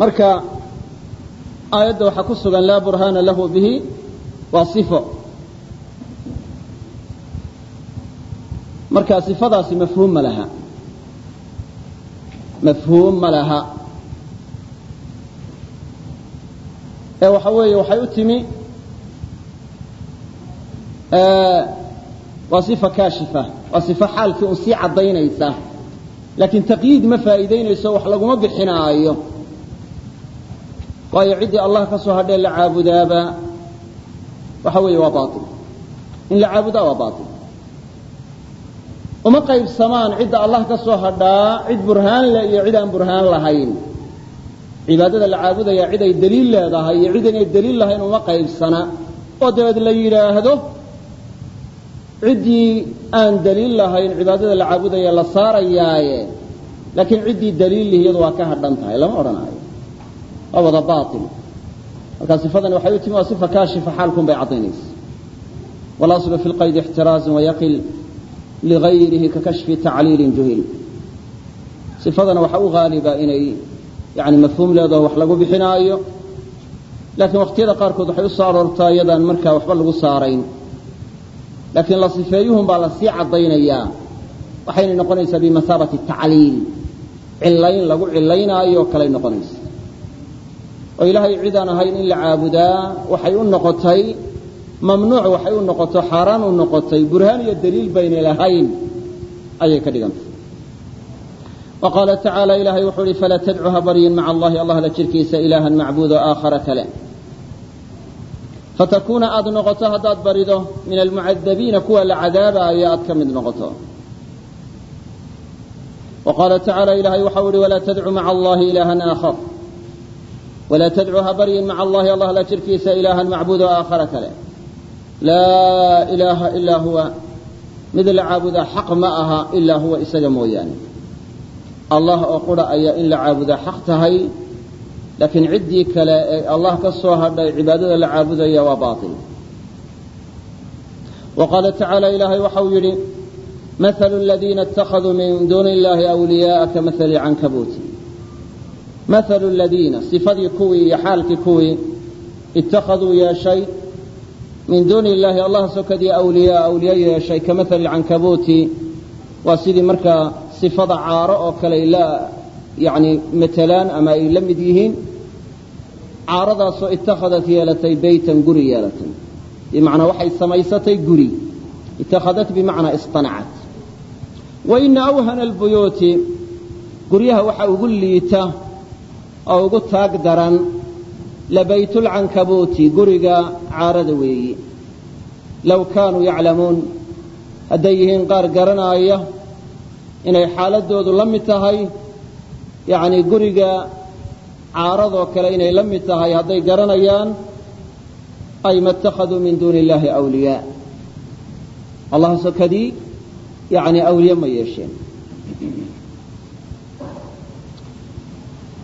marka aayadda waxaa ku sugan laa burhaana lahu bihi waa sifo. Marka sifadaasi mafhuum ma laha. Mafhuum ma laha. Ee waxa weeye waxay u timi waa sifa kaashifa waa sifo xaalkii un sii caddaynaysa. Laakiin taqyiid ma faa'iidaynayso wax laguma bixinaayo waayo ciddii allah ka soo hadhee la caabudaaba waxa weeye waa baail in la caabudaa waa baail uma qaybsamaan cidda allah ka soo hadhaa cid burhaan leh iyo cid aan burhaan lahayn. Cibaadada la caabudaya cid ay leedahay iyo cid daliil lahayn uma qaybsana. Oo dabeed la yidhaahdo ciddii aan daliil lahayn cibaadada la caabudaya la saarayaaye laakiin ciddii daliil iyadu waa ka hadhan tahay lama odhanaayo waa wada baail marka sifadani waxay u timi waa sifa kaashifa xaalkun bay caddaynaysa. Walaslu fi lqaydi ixtiraazun wayaqil ligayrihi ka kashfi tacliilin juhil. Sifadana waxaa u haaliba inay yani mafhuum leedaho wax lagu bixinaayo laakiin waqtiyada qaarkood waxay u soo aroortaa iyadaan markaa waxba lagu saarayn. Laakiin la sifeeyuhun baa la sii caddaynayaa waxayna noqonaysaa bimahaabati tacliil. Cillayn lagu cillaynaayo kalay noqonaysa oo ilaahay cidaan ahayn in la caabudaa waxay u noqotay mamnuuc waxay u noqoto xaaraan u noqotay burhaan iyo daliil baynay lahayn ayay ka dhigantay wa tacaala ilaahay wuxuu uhi falaa tadcu ha baryin maca allahi allah la jirkiisa ilaahan macbuudo aakhara kale. Fatakuuna aad noqoto haddaad barido min almucadabiina kuwa la cadaabaayo aad ka mid noqoto. Wa tacaala ilaahay waxau uhi walaa tadcu maca allahi ilaahan aakhar walaa tadcu ha baryin maca allahi allah la jirkiisa ilaahan macbuudo aakhara kale laa ilaaha ilaa huwa mid la caabudaa xaq ma aha ilaa huwa isaga mooyaane allah oo qura ayaa in la caabudaa xaq tahay laakiin ciddii kale ee allah ka soo hadhay cibaadada la caabudaya waa baail wa qaala tacaala mahalu ladiina sifadii kuwii iyo xaalkii kuwii ittakhaduu yeeshay min duuni illaahi allah sokadii awliyaa awliya yeeshay ka mahali cankabuuti waa sidii markaa sifada caaro oo kale ay la yani ama ay la mid yihiin caaradaasoo itakhadat yeelatay beytan guri yeelatay bimacnaa waxay samaysatay guri itakhadat bimacnaa istanacat wa ina awhana albuyuuti guryaha waxa ugu liita oo ugu taag daran labaytulcankabuuti guriga caarada weeyi. Low kaanuu yaclamuun hadday yihiin qaar garanaaya inay xaaladoodu la mid tahay yacni guriga caaradoo kale inay la mid tahay hadday garanayaan ay ma اtakhaduu min duuni illahi awliyaa. Allah sokadii yani awliye ma yeesheen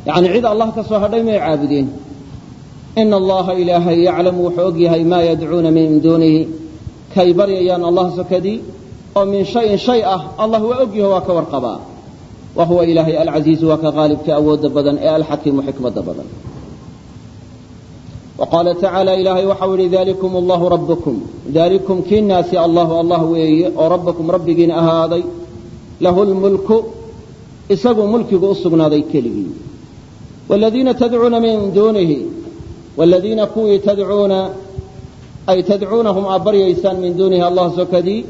yani cid allah ka soo hadhay may caabudeen ina allaha ilaahay yaclamu wuxuu og yahay maa yadcuuna min duunihi. Kay baryayaan allah sokadii oo min shayin shay ah allah waa og yaho waa ka warqabaa. Wa huwa ilaahay alcasiizu waa ka qaalibka awooda badan ee alxakiimu xikmada badan. Wa qaala tacaala ilaahay waxau yihi dalikum allahu rabbukum. Dalikum kiinaasi allahu allah weeye oo rabbakum rabbigiin ahaaday. Lahu lmulku isagu mulkigu u sugnaaday keligii wladiina tadcuuna min duunihi wladiina kuwii tadcuuna ay tadcuunahum aad baryaysaan min duunihi allah sokadii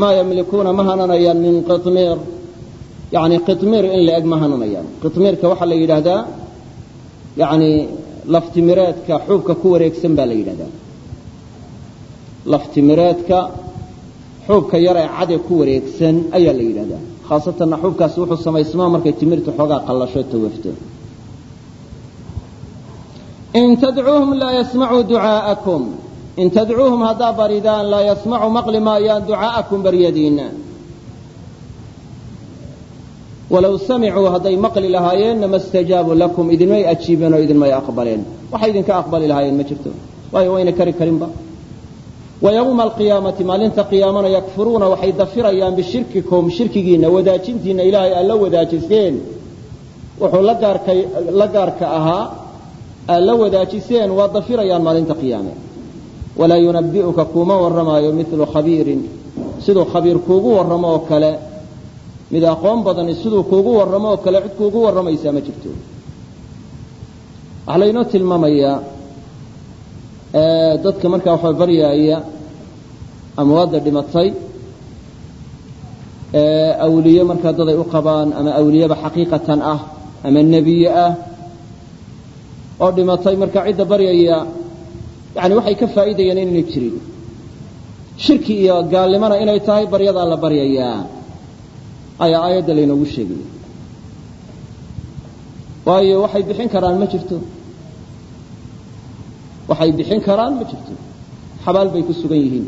maa yamlikuuna ma hananayaan min qimiir yani qimiir in la eg ma hananayaan qimiirka waxaa la yidhaahdaa yani laftimireedka xuubka ku wareegsan baa la yidhahdaa laftimireedka xuubka yar ee cade ku wareegsan ayaa la yidhahdaa khaasatanna xuubkaasi wuxuu samaysmaa markay timirta xoogaa qallasho tawafto in tadcuuhum laa yasmacuu ducaa'akum in tadcuuhum haddaa baridaan laa yasmacu maqli maayaan ducaa'akum baryadiinna walow samicuu hadday maqli lahaayeenna ma stajaabuu lakum idinmay ajiibeen oo idinmay aqbaleen waxay idinka aqbali lahaayeen ma jirto waayo wayna kari karinba wa yowma alqiyaamati maalinta qiyaamana yakfuruuna waxay dafirayaan bishirkikum shirkigiinna wadaajintiinna ilaahay aad la wadaajiseen wuxuu la gaarka ahaa aad la wadaajiseen waa dafirayaan maalinta qiyaame. Walaa yunabi'uka kuuma warramaayo milu khabiirin. Siduu khabiir kuugu warramo oo kale mid aqoon badani siduu kuugu warramo oo kale cid kuugu warramaysaa ma jirto. Waxaa laynoo tilmaamayaa dadka markaa waxaa baryaaya amwaadda dhimatay awliye markaa dad ay u qabaan ama awliyeba xaqiiqatan ah ama nebiye ah oo dhimatay markaa cidda baryaya yani waxay ka faa'iidayaan inaynay jirin. Shirki iyo gaalnimona inay tahay baryadaa la baryayaa ayaa aayadda laynoogu sheegaya waayo waxay bixin karaan ma jirto. Waxay bixin karaan ma jirto. Xabaal bay ku sugan yihiin.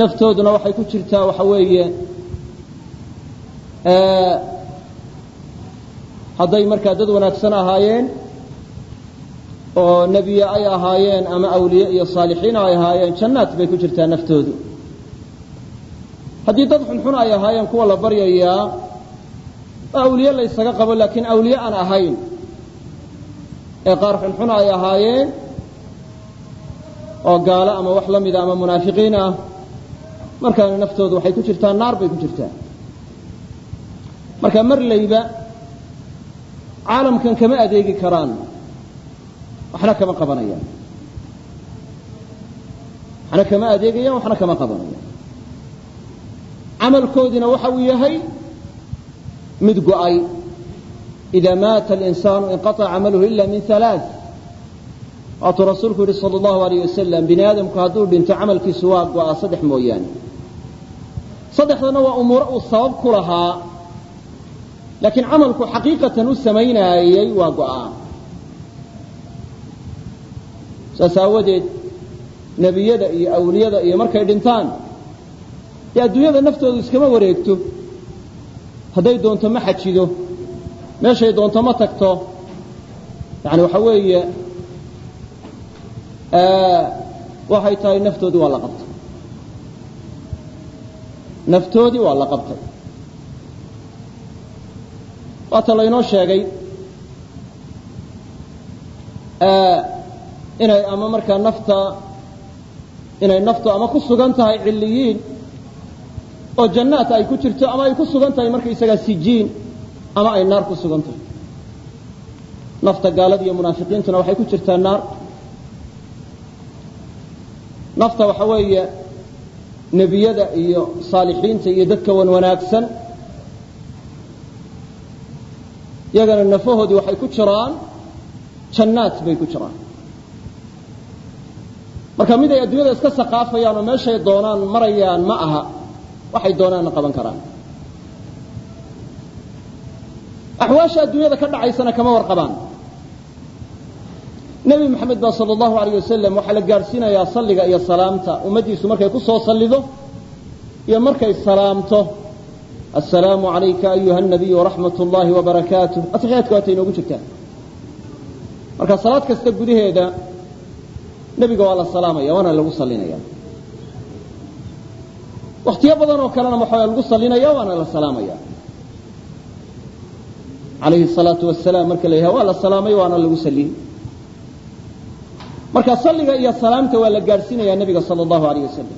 Naftooduna waxay ku jirtaa waxa weeye hadday markaa dad wanaagsan ahaayeen oo nebiye ay ahaayeen ama awliye iyo saalixiin ay ahaayeen jannaad bay ku jirtaa naftoodu. Haddii dad xunxun ay ahaayeen kuwa la baryayaa oo awliye laysaga qabo laakiin awliye aan ahayn ee qaar xunxun ay ahaayeen oo gaalo ama wax la mida ama munaafiqiin ah markaana naftoodu waxay ku jirtaa naar bay ku jirtaa. Marka mar layba caalamkan kama adeegi karaan waxna kama qabanayaan waxna kama adeegayaan waxna kama qabanayaan camalkoodina waxa uu yahay mid go'ay إida maata الإnsaanu inqaطca camaluhu ila min ثalaaث waatuu rasuulku yihi salى الlahu عalيه wasalam bini aadamku hadduu dhinto camalkiisu waa go'a saddex mooyaane saddexdana waa umuuro uu sabab ku lahaa laakiin camalku xaqiiqatan u samaynaayey waa go'aa saas aawadeed nebiyada iyo awliyada iyo markay dhintaan dee adduunyada naftoodu iskama wareegto. Hadday doonto ma xajido meeshay doonto ma tagto. Yani waxa weeye waxay tahay naftoodii waa la qabtay. Naftoodii waa la qabtay. Waata laynoo sheegay inay ama markaa nafta inay naftu ama ku sugan tahay cilliyiin oo jannaat ay ku jirto ama ay ku sugan tahay markaysagaa sijiin ama ay naar ku sugan tahay. Nafta gaalada iyo munaafiqiintuna waxay ku jirtaa naar. Nafta waxa weeye nebiyada iyo saalixiinta iyo dadka wan wanaagsan yagana nafahoodii waxay ku jiraan jannaat bay ku jiraan marka mid ay adduunyada iska saqaafayaan oo meeshay doonaan marayaan ma aha. Waxay doonaanna qaban karaan. Axwaasha adduunyada ka dhacaysana kama warqabaan. Nebi maxamed baa sala allahu alayh wasalam waxaa la gaadhsiinayaa salliga iyo salaamta. Ummaddiisu markay ku soo sallido iyo markay salaamto assalaamu calayka ayuha nabiy waraxmat ullaahi wabarakaatuh atixiyaadka waatay jirtaa. Marka salaad kasta gudaheeda nebiga waa la salaamaya waana lagu sallinaya wakhtiyo badan oo kalena waxaa lagu sallinaya waana la salaamaya. Calayhi salaatu wasalaam marka la yidhaha waa la salaamay waana lagu salliyey marka salliga iyo salaamta waa la gaadhsiinayaa nebiga sala allahu alayh wasalam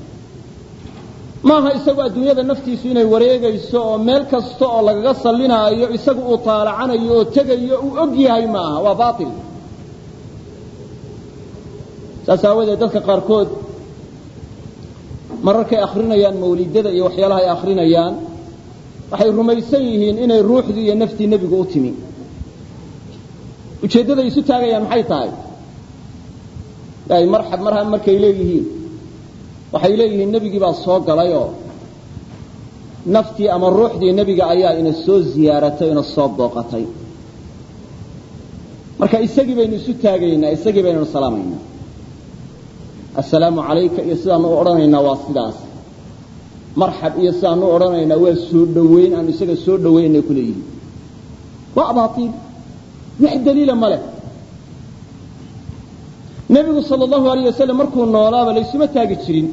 maaha isagu adduunyada naftiisu inay wareegayso oo meel kasta oo lagaga sallinaayo isagu uu taalacanayo oo tegayo uu og yahay ma aha waa baatil saas aawadeed dadka qaarkood mararkay akrinayaan mawlidada iyo waxyaalaha ay akrinayaan waxay rumaysan yihiin inay ruuxdii iyo naftii nebigu u timi. Ujeeddaday isu taagayaan maxay tahay? Ay marxab marha markay leeyihiin waxay leeyihiin nebigii baa soo galayoo naftii ama ruuxdii nebiga ayaa ina soo ziyaaratay ina soo booqatay. Marka isagii baynu isu taagaynaa isagii baynanu salaamaynaa assalaamu calayka iyo sidaanu u odhanaynaa waa sidaas. Marxab iyo sidaanu u odhanaynaa waa soo dhoweyn aanu isaga soo dhoweynay ku leeyihiin waa abaaiil wax daliila ma leh. Nebigu sal allahu alayh wasalam markuu noolaaba laysuma taagi jirin.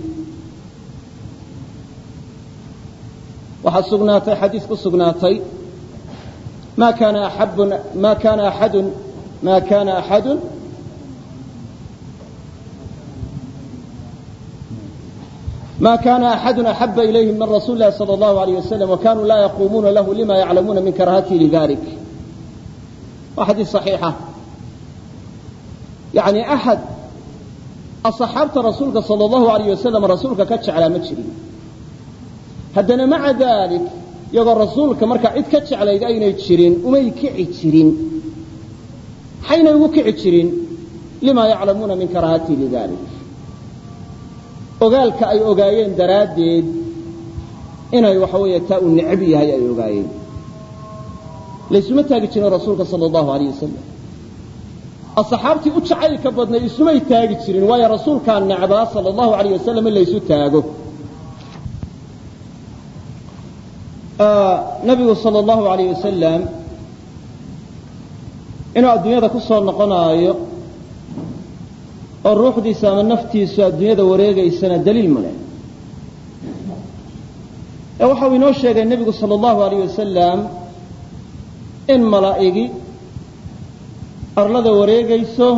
Waxaa sugnaatay xadiis ku sugnaatay ma kana axadun ma kana axadun ma kana axadu axaba ilayhim min rasuuli lahi salى اllahu alayh wasalam wakanuu la yaquumuuna lahu lima yaclamuuna min karahatihi lidalik waa xadiis صaxiixa yani axad aصaxaabta rasuulka salى اllahu alayh wasalam rasuulka ka jeclaa ma jirin haddana maca dalik iyagoo rasuulka markaa cid ka jeclayd aynay jirin umay kici jirin maxaynay ugu kici jirin lima yaclamuuna min karahatihi lidalik ogaalka ay ogaayeen daraaddeed inay waxa weeye taa uu necab yahay ay ogaayeen. Laysuma taagi jirin rasuulka sala allahu alayh wasalam asxaabtii u jacaylka badnay isumay taagi jirin waayo rasuulkaa necbaa sala allahu alayh wasalam in laysu taago. Nabigu sala allahu alayh wasalam inuu adduunyada ku soo noqonaayo oo ruuxdiisa ama naftiisu adduunyada wareegaysana daliil ma leh. Ee waxau inoo sheegay nebigu sala allahu alayh wasalam in malaa'igi arlada wareegayso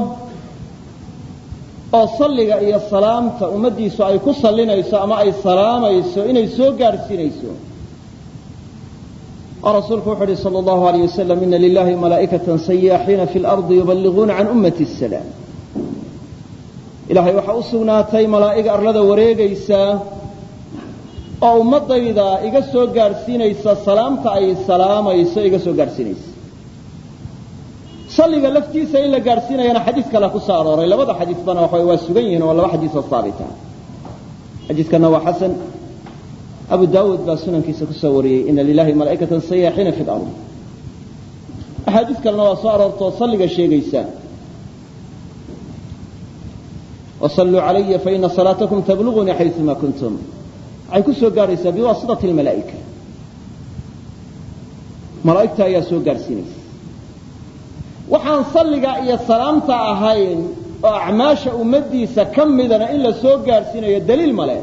oo salliga iyo salaamta ummaddiisu ay ku sallinayso ama ay salaamayso inay soo gaadhsiinayso oo rasuulku wuxu uhi sala allahu alayh wasalam ina lilahi malaa'ikatan sayaaxiina fi lardi yubaliguuna can ummati asalaam ilaahay waxaa u sugnaatay malaa'ig arlada wareegaysa oo ummaddayda iga soo gaadhsiinaysa salaamta ay salaamayso iga soo gaadhsiinaysa salliga laftiisa in la gaadhsiinayana xadiis kale ku soo arooray. Labada xadiisbana waxa waa sugan yihiin oo laba xadiisoo saabita. Xadiiskana waa xasan. Abu daawuud baa sunankiisa ku soo wariyey ina lilahi malaa'ikatan sayaaxiina fi lard axaadiis kalena waa soo aroortoo salliga sheegaysa wصluu calaya faina salaatakum tabluغunii xayثuma kuntum waxay ku soo gaadhaysaa biwaasitaةi اlmalaa'ika malaa'igta ayaa soo gaadhsiinaysa waxaan salliga iyo salaamta ahayn oo acmaasha ummaddiisa ka midana in la soo gaadhsiinayo daliil male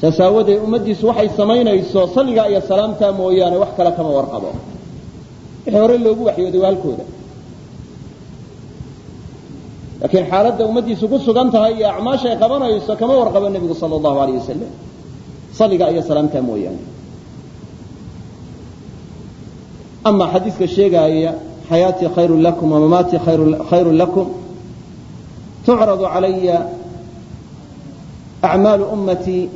saas aawadeed ummaddiisu waxay samaynayso salligaa iyo salaamtaa mooyaane wax kale kama warqabo wixii hore loogu waxyooday waa halkooda laakiin xaaladda ummaddiisu ku sugan tahay iyo acmaashay qabanayso kama warqabo nebigu sala allahu alayh wasalam salliga iyo salaamtaa mooyaane. Ama xadiiska sheegaaya xayaatii khayrun lakum wamamaatii khayrun lakum. Tucradu calaya acmaalu ummatii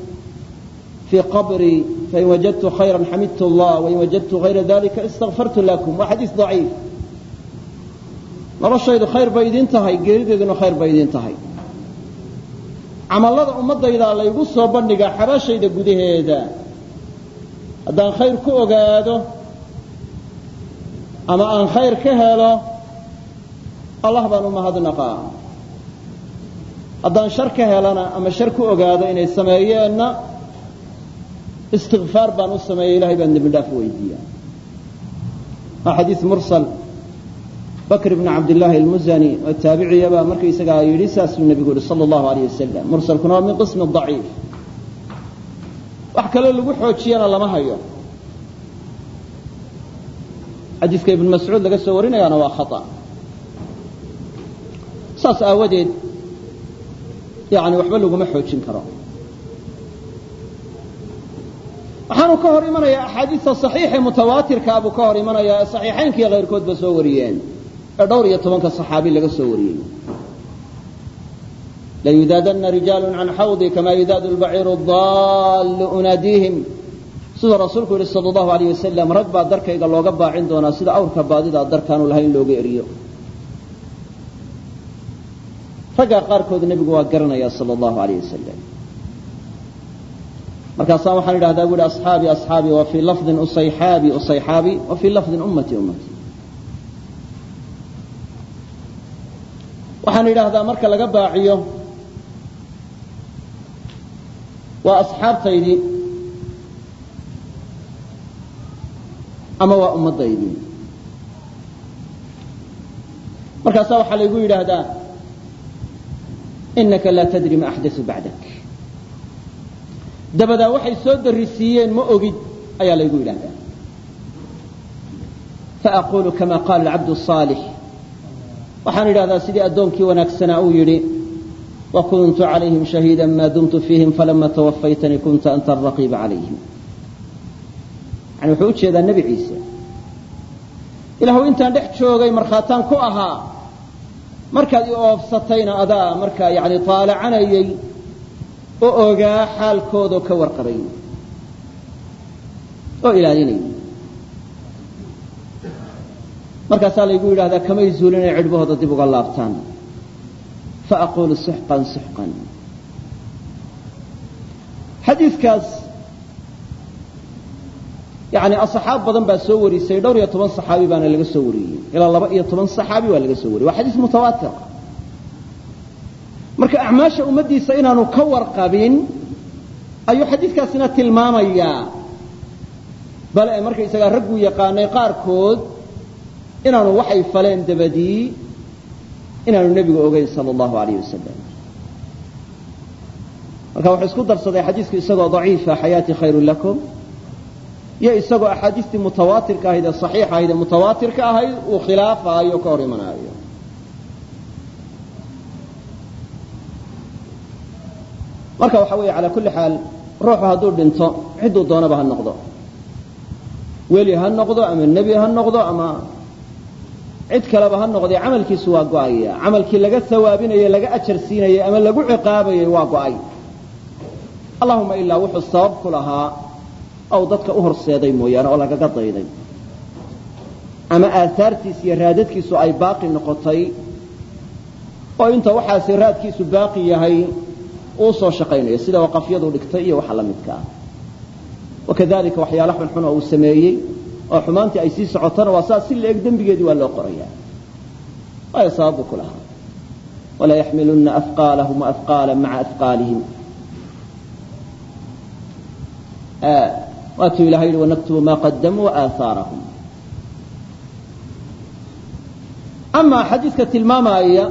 fii qabrii fain wajadtu khayra xamidtu allah wain wajadtu hayra dalika istakfartu lakum. Waa xadiis daciif noloshaydu khayr bay idin tahay geerideeduna khayr bay idin tahay. Camallada ummaddaydaa laygu soo bandhigaa xabaashayda gudaheeda. Haddaan khayr ku ogaado ama aan khayr ka helo allah baan u mahadnaqaa. Haddaan shar ka helana ama shar ku ogaado inay sameeyeenna istikfaar baan u sameeya ilahay baan dembi dhaaf weydiiya waa xadiis mursal bakr bn cabdillaahi almuzani taabiciyabaa markaysagaa yidhi saasuu nebigu yihi sala allahu alayh wasalam mursalkuna min qismi daciif wax kaloo lagu xoojiyana lama hayo. Xadiiska ibn mascuud laga soo warinayaana waa khata. Saas aawadeed yani waxba laguma xoojin karo. Waxaanu ka hor imanayaa axaadiista saxiixee mutawaatirkaa buu ka hor imanayaa ee kayrkoodba soo wariyeen ee dhowr iyo tobanka saxaabi laga soo wariyey. Layudaadana rijaalu can xawdi kama yudaadu lbaciiru daallu unaadiihim. Siduu rasuulku yihi sala allahu alayh wasalam rag baa darkayga looga baacin doonaa sida awrka baadidaa darkaanu lahayn looga eriyo. Raggaa qaarkood nebigu waa garanaya sala allahu alayh wasalam markaasaa waxaan idhahdaa bu ihi asxaabii asxaabii wa fii lafdin usayxaabi usayxaabi wa fii lafdin ummatii ummatii waxaan idhaahdaa marka laga baaciyo waa asxaabtaydii ama waa ummadaydii markaasaa waxaa laygu yidhaahdaa inaka laa tadri ma axdau bacdak. Dabadaa waxay soo darisiiyeen ma ogid ayaa laygu yidhaahdaa. Faaqulu kama qaala cabd صaalx waxaan idhahdaa sidii addoonkii wanaagsanaa uu yidhi wakuntu calayhim shahiida ma dumtu fiihim falama tawafaytanii kunta anta araqiiba calayhim. Yani wuxuu u jeedaa nebi ciise ilaahu intaan dhex joogay markhaataan ku ahaa markaad i oofsatayna adaa markaa yani taalacanayay oo ogaa xaalkoodoo ka warqabay oo ilaalinayay markaasaa laygu yidhahdaa kamay zuulin inay cidhbahooda dib uga laabtaan. Faaqulu suxqan suxqan xadiidkaas yani asxaab badan baa soo warisay dhowr iyo toban saxaabi baana laga soo wariyey. Ilaa laba iyo toban saxaabi waa laga soo wariyey. Waa xadiis mutawaatir. Marka acmaasha ummaddiisa inaanu ka warqabin ayuu xadiidkaasina tilmaamayaa. Bale markaysagaa ragguu yaqaanay qaarkood inaanu waxay faleen dabadii inaanu nebigu ogeyn sala allahu alayh wasalam marka wuxuu isku darsaday xadiisku isagoo daciifa xayaati khayrun lakum. Iyo isagoo axaadiistii mutawaatirka ahayd ee saxiixa ahayd ee mutawaatirka ahayd uu khilaafaayo o ka hor imanaayo. Marka waxa weeye calaa kulli xaal ruuxu hadduu dhinto cidduu doonaba ha noqdo. Weli ha noqdo ama nebi ha noqdo ama cid kaleba ha noqdee camalkiisu waa go'aya camalkii laga hawaabinayey laga ajar siinayey ama lagu ciqaabayey waa go'ay. Allahuma ilaa wuxuu sabab ku lahaa ou dadka u horseeday mooyaane oo lagaga dayday. Ama aahaartiis iyo raadadkiisu ay baaqi noqotay oo inta waxaasi raadkiisu baaqi yahay uu soo shaqaynayo sida waqafyadu dhigtay iyo waxa la midka. Ah wakadalika waxyaala xunxun oo uu sameeyey oo xumaantii ay sii socotona waa saas si la-eg dembigeedii waa loo qoraya waayo sababu ku lahaa. Walaa yaxmiluna afqaalahum waafqaala maca afqaalihim. Waatuu ilahay yihi wanaktubu ma qadamuu waaaahaarahum amaa xadiidka tilmaamaya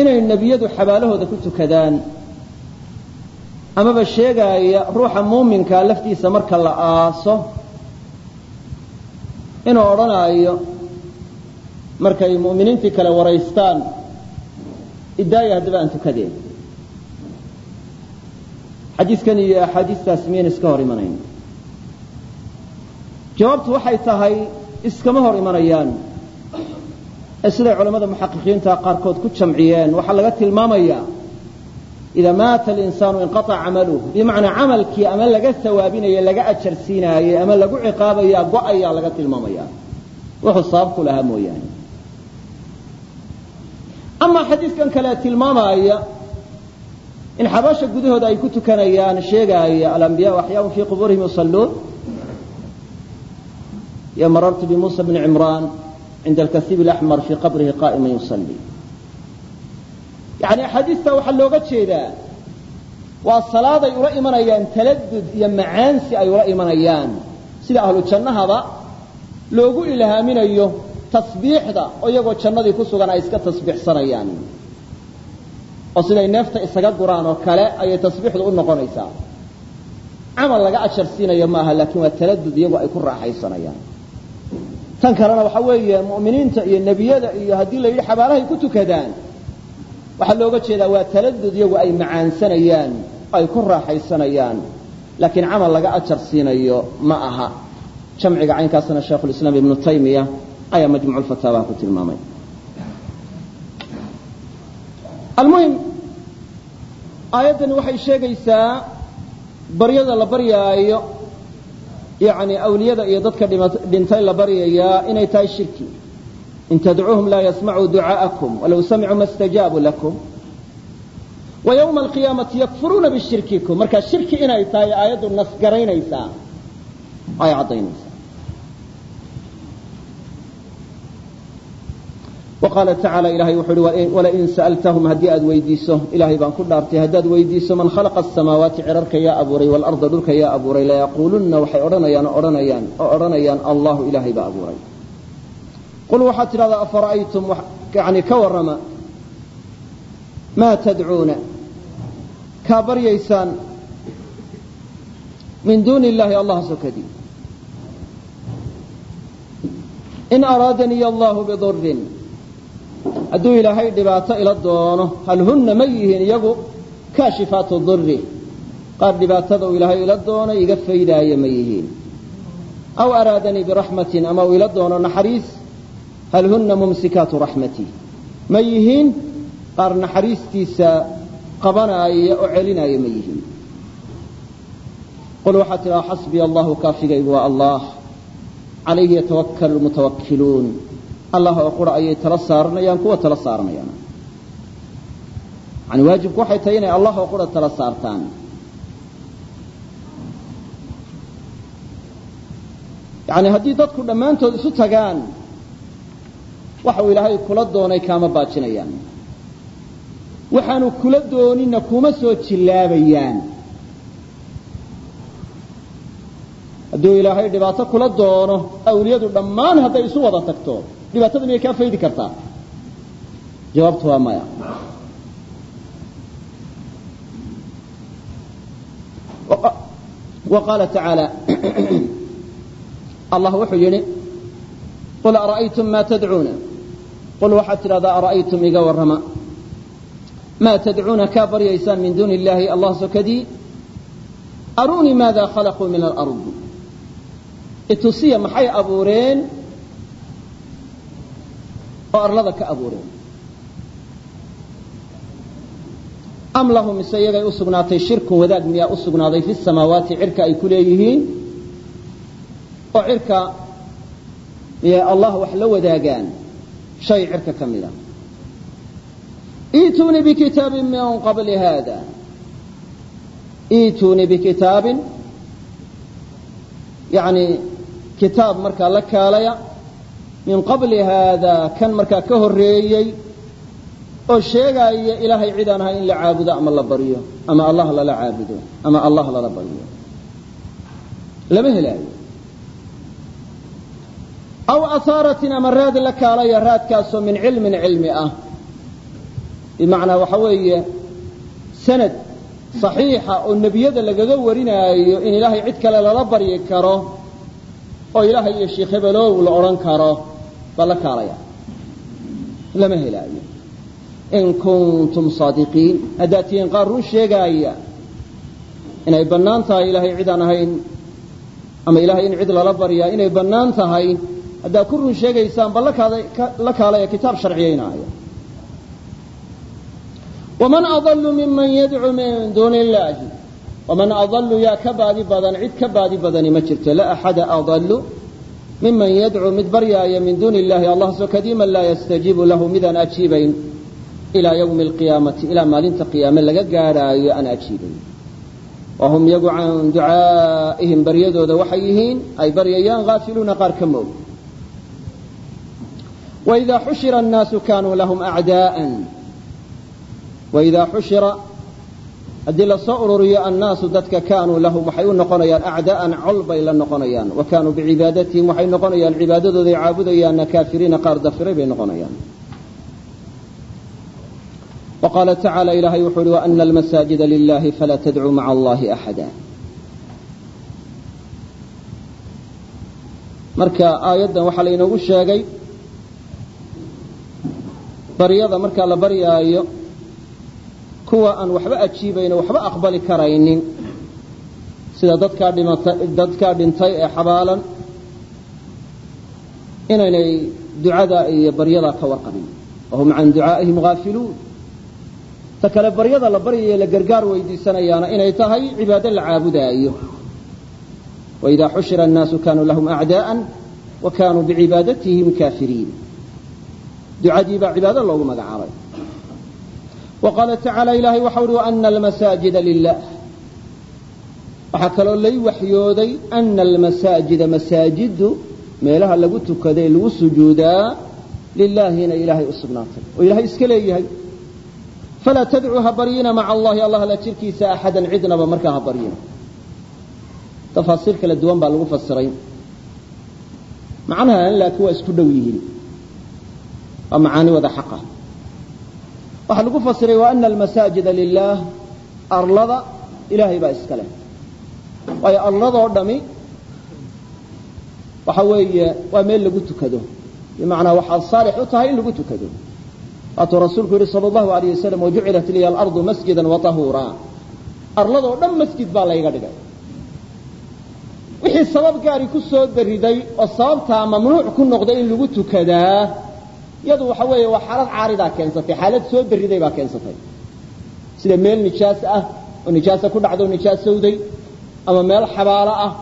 inay nebiyadu xabaalahooda ku tukadaan amaba sheegaaya ruuxa muuminkaa laftiisa marka la aaso inuu odhanaayo markay mu'miniintii kale waraystaan idaaya haddaba aan tukadeen. Xadiiskan iyo axaadiistaas miyan iska hor imanayn? Jawaabtu waxay tahay iskama hor imanayaan. Ee siday culammada muxaqiqiinta qaarkood ku jamciyeen waxaa laga tilmaamayaa idaa maata alinsaanu inqaaca camaluh bimacnaa camalkii ama laga hawaabinaye laga ajar siinaayey ama lagu ciqaabayaa go'ayaa laga tilmaamaya wuxuu sabab ku lahaa mooyaane amaa xadiidkan kale tilmaamaaya in xabaasha gudahooda ay ku tukanayaan sheegaaya alambiyaءu axyaau fii qubuurihim yusalluun iyo marartu bimuusa bni cimraan cinda alkasiib اlaxmar fii qabrihi qaa'ima yusalii yani axaadiista waxaa looga jeedaa waa salaaday ula imanayaan taladud iyo macaansi ay ula imanayaan. Sida ahlu jannahaba loogu ilhaaminayo tasbiixda oo iyagoo jannadii ku sugan ay iska tasbiixsanayaan. Oo siday neefta isaga guraan oo kale ayay tasbiixdu u noqonaysaa. Camal laga ajar siinayo maaha laakiin waa taladud iyagoo ay ku raaxaysanayaan. Tan kalena waxa weeye mu'miniinta iyo nebiyada iyo haddii la yidhi xabaalahay ku tukadaan waxaa looga jeedaa waa taladud iyagu ay macaansanayaan ay ku raaxaysanayaan. Laakiin camal laga ajar siinayo ma aha. Jamciga caynkaasna shaekhulislaam ibnu taymiya ayaa majmuculfataawaha ku tilmaamay. Almuhim aayaddani waxay sheegaysaa baryada la baryaayo yani awliyada iyo dadka dhintay la baryayaa inay tahay shirki in tdcuuhum laa ysmacuu ducaaءakum walow samicuu ma اstajaabuu lakum waywma alqiyaamati yakfuruuna bishirkikum marka shirki inay tahay aayaddu nasgaraynaysaa ay caddaynaysaa waqaala tacaala ilahay wuxuu uhi walain sa'altahum haddii aad weydiiso ilahay baan ku dhaartay haddaad weydiiso man khalaqa asamaawaati cirarka yaa abuuray waalarda dhulka yaa abuuray layaquulunna waxay odhanayaan oo odhanayaan oo odhanayaan allahu ilaahay baa abuuray qul waxaad tidhahdaa afara'aytum yani ka warrama maa tadcuuna kaa baryaysaan min duuni اllahi allah sokadii in araadaniy allahu bidurin hadduu ilaahay dhibaato ila doono hal hunna ma yihiin iyagu kaashifaatu duri qaar dhibaatada uu ilaahay ila doono iga faydaaya ma yihiin aw araadanii biraxmatin ama uu ila doono naxariis hal hunna mumsikaatu raxmatii ma yihiin qaar naxariistiisa qabanaaya oo celinaya ma yihiin qul waxaad tidhaha xasbiya allahu kaafigaygu waa allah calayhi yatawakkalu lmutawakkiluun allah oo qura ayay tala saaranayaan kuwa tala saaranayaan yani waajibku waxay tahay inay allah oo qura tala saartaan yani haddii dadku dhammaantood isu tagaan waxa uu ilaahay kula doonay kaama baajinayaan. Waxaanu kula doonina kuma soo jillaabayaan hadduu ilaahay dhibaato kula doono awliyadu dhammaan hadday isu wada tagto dhibaatada miyay kaa faydi kartaa? Jawaabtu waa maya. Wa qaala tacaala allah wuxuu yidhi qul ara'aytum ma tadcuuna qul waxaad tidhahdaa ara'aytum iga warrama? Maa tadcuuna kaa baryaysaan min duuni illaahi allah sokadii? Aruunii maada khalaquu min alardi itusiya maxay abuureen? Oo arlada ka abuureen. Am lahum mise iyagay u sugnaatay shirkun wadaag miyaa u sugnaaday fi samaawaati cirka ay ku leeyihiin? Oo cirka miyay allah wax la wadaagaan shay cirka ka mida iituunii bikitaabin min qabli hada iituunii bikitaabin yani kitaab markaa la kaalaya min qabli haada kan markaa ka horreeyey oo sheegaaya ilaahay cid aan ahay in la caabudo ama la baryo ama allah lala caabudo ama allah lala baryo lama helaayo aw ahaaratin ama raad la kaalaya raadkaasoo min cilmin cilmi ah bimacnaa waxa weeye sanad saxiixa oo nebiyada lagaga warinaayo in ilaahay cid kale lala baryi karo oo ilaahay iyo sheikh hebelow la odhan karo baa la kaalaya lama helaayo in kuntum saadiqiin haddaad tihiin qaar run sheegaaya inay bannaan tahay ilaahay cid aan ahayn ama ilaahay in cid lala baryaa inay bannaan tahay haddaad ku run sheegaysaan ba la kaalaya kitaab sharciyaynaayo waman adalu miman yadcu min duuni illaahi waman adalu yaa ka baadi badan cid ka baadi badani ma jirto. La axada adalu miman yadcu mid baryaaya min duuni illahi allah sokadii man laa yastajiibu lahu midaan ajiibayn ilaa ywmi alqiyaamati ilaa maalinta qiyaame laga gaadhaayo aan ajiibayn. Wahum yagu can ducaa'ihim baryadooda waxay yihiin ay baryayaan haafiluuna qaar ka moog waidaa xushira annaasu kaanuu lahum acdaa'an waidaa xushira haddii lasoo ururiyo annaasu dadka kaanuu lahum waxay u noqonayaan acdaa'an col bay la noqonayaan wa kaanuu bicibaadatihim waxay noqonayaan cibaadadooday caabudayaanna kaafiriina qaar dafiray bay noqonayaan وqاaل تaعaaلى ilahay wuxuu uhi وأن الmasاaجida للahi falaa tdcuu maعa الlahi أxada marka aayaddan waxaa laynoogu sheegay baryada markaa la baryaayo kuwa aan waxba ajiibayno waxba aqbali karaynin. Sida dadkaa dhimata dadkaa dhintay ee xabaalan inaynay ducada iyo baryada ka warqabin. Wahum can ducaaihim aafiluun ta kale baryada la baryayo la gargaar weydiisanayaana inay tahay cibaado la caabudaayo. Waidaa xushira annaasu kaanuu lahum acdaa'an wa kaanuu biciibaadatihim kaafiriin ducadii baa cibaado loogu magacaabay. Wa tacaala ilaahay waxa uhi waana almasaajida lilah waxaa kaloo lay waxyooday ana almasaajida masaajiddu meelaha lagu tukaday lagu sujuudaa lilaahi ilaahay u sugnaatay. Oo ilahay iska leeyahay falaa tadcuu ha baryina maca allahi allah la jirkiisa axadan cidnaba markaa ha baryina tafaasiir kala duwan baa lagu fasiray macnaha laakiin waa isku dhow yihiin waa macaani wada xaqa. Waxaa lagu fasiray wa ana almasaajida lilah arlada ilaahay baa iska leh. Waayo arladoo dhami waxa weeye waa meel lagu tukado. Bimacnaa waxaad saalix u tahay in lagu tukado. Waatuu rasuulku yihi sala allahu alayh wasalam wajucilat liya alardu masjidan wa tahuura arladoo dhan masjid baa layga dhigay. Wixii sabab gaari ku soo dariday oo sababtaa mamnuuc ku noqday in lagu tukadaa yadu waxa weeye waa xaalad caaridaa keensatay xaalad soo dariday baa keensatay. Sida meel nijaas ah oo nijaasa ku dhacdo nijaasowday ama meel xabaalo ah.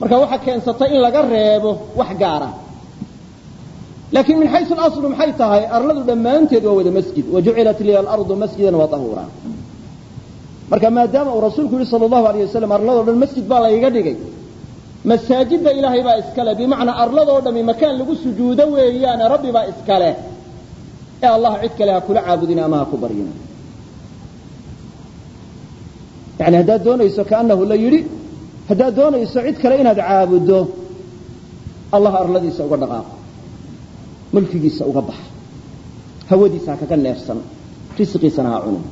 Marka waxaa keensatay in laga reebo wax gaara. Laakiin min xaysu alaslu maxay tahay? Arladu dhammaanteed waa wada masjid wajucilat liya alardu masjidan wa tahuura marka maadaama uu rasuulku yihi sala allahu alayh wasalam arladoo dhan masjid baa layga dhigay masaajidda ilaahay baa iskale bimacnaa arladoo dhami makaan lagu sujuudo weeyaane rabbi baa iskale ee allah cid kale ha kula caabudina ama ha ku baryina. Yani haddaad doonayso kaanahu la yidhi haddaad doonayso cid kale inaad caabuddo allah arladiisa uga dhaqaaqo. Mulkigiisa uga baxa hawadiisa ha kaga neefsan. Risiqiisana ha cunin.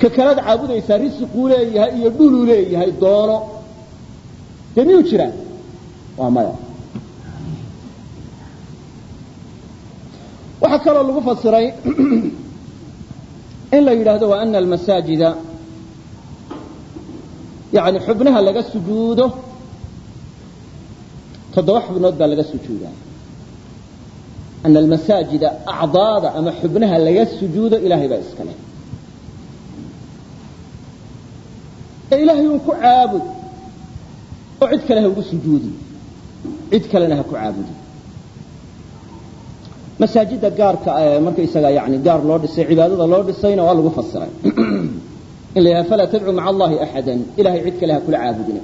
Ka kalead caabudaysaa risiquu leeyahay iyo dhuluu leeyahay doono dee miyuu waa maya. Waxaa kaloo lagu fasiray in la yidhaahdo wa ana almasaajida yani xubnaha laga sujuudo toddoba xubnood baa laga sujuudaa. Ana almasaajida acdaada ama xubnaha laga sujuudo ilaahay baa iska leh. Ee ilaahay un ku caabud oo cid kale ha ugu sujuudi. Cid kalena ha ku caabudi. Masaajidda gaarka markaysaga yani gaar loo dhisay cibaadada loo dhisayna waa lagu fasiray. In falaa tadcuu maca allahi axada ilahay cid kale ha kula caabudina